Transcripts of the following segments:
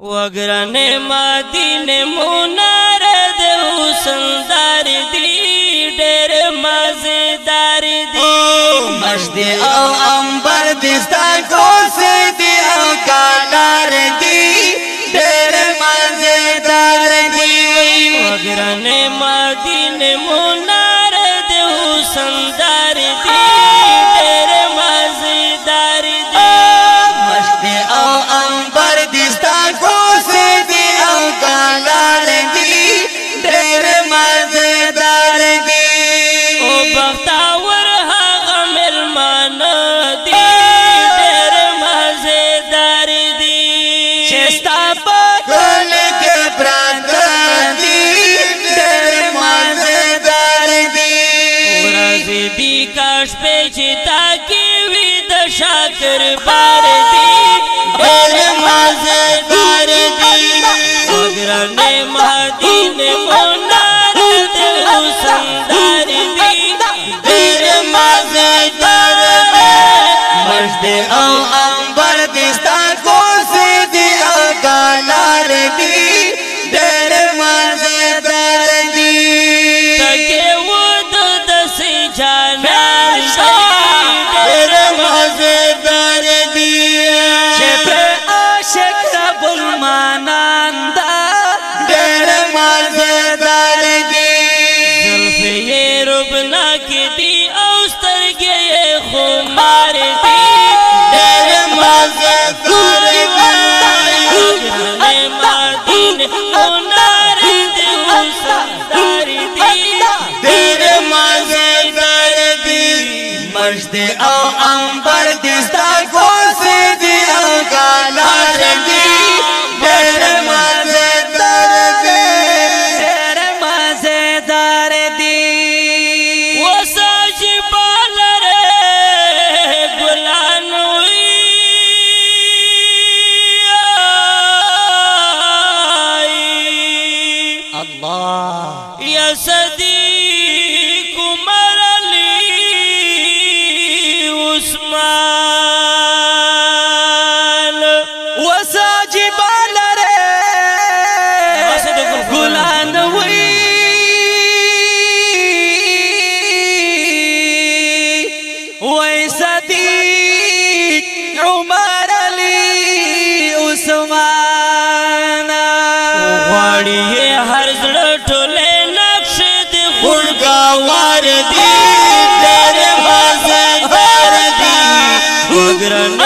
وګرنه مدینه مونار د حسندار دی ډېر مزیدار دی. مشد او انبر دستا کو دی کاش په چتا کې وی د شاکر بار دی ډېر مزیدار دی وګرنه مدینه مونار د حسندار مجد أو انبر دستا کو سے دی أو کالار دی ډېر مزیدار دی ډېر مزیدار دی وساج بالره ګلان وی الله یا صدیق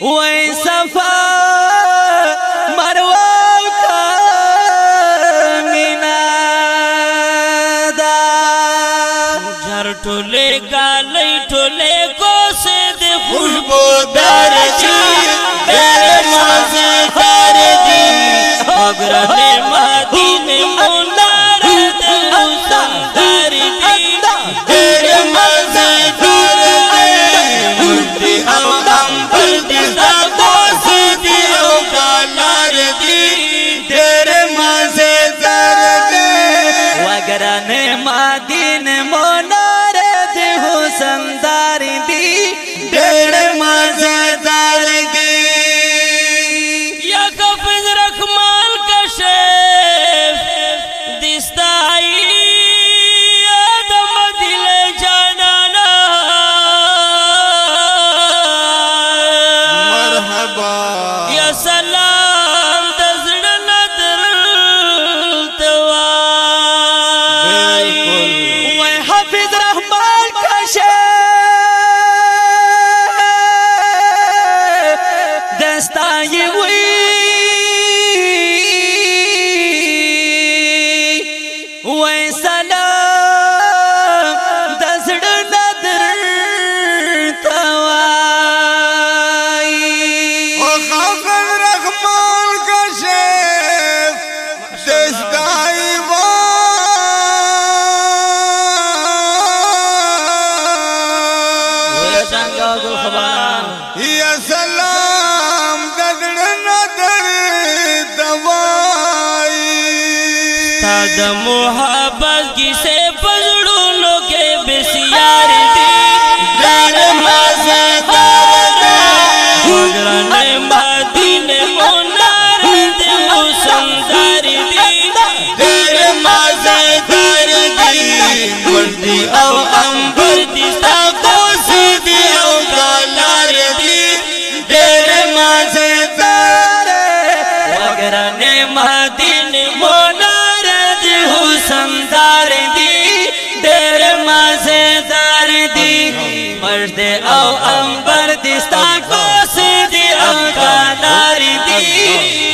وای صفا مروه کا مینا دا جر ټوله گالې ټوله کوسه دې خوشبو دار وګرانه مدینه مونار دی حسندار دستای وی. وی سلام دزړ نظر توای أو خفر رحمان کا شیخ دستای وی څنګه خبر. محبت کی سے پزڑوں کے بسیار دی دل مزدار Oh Yeah.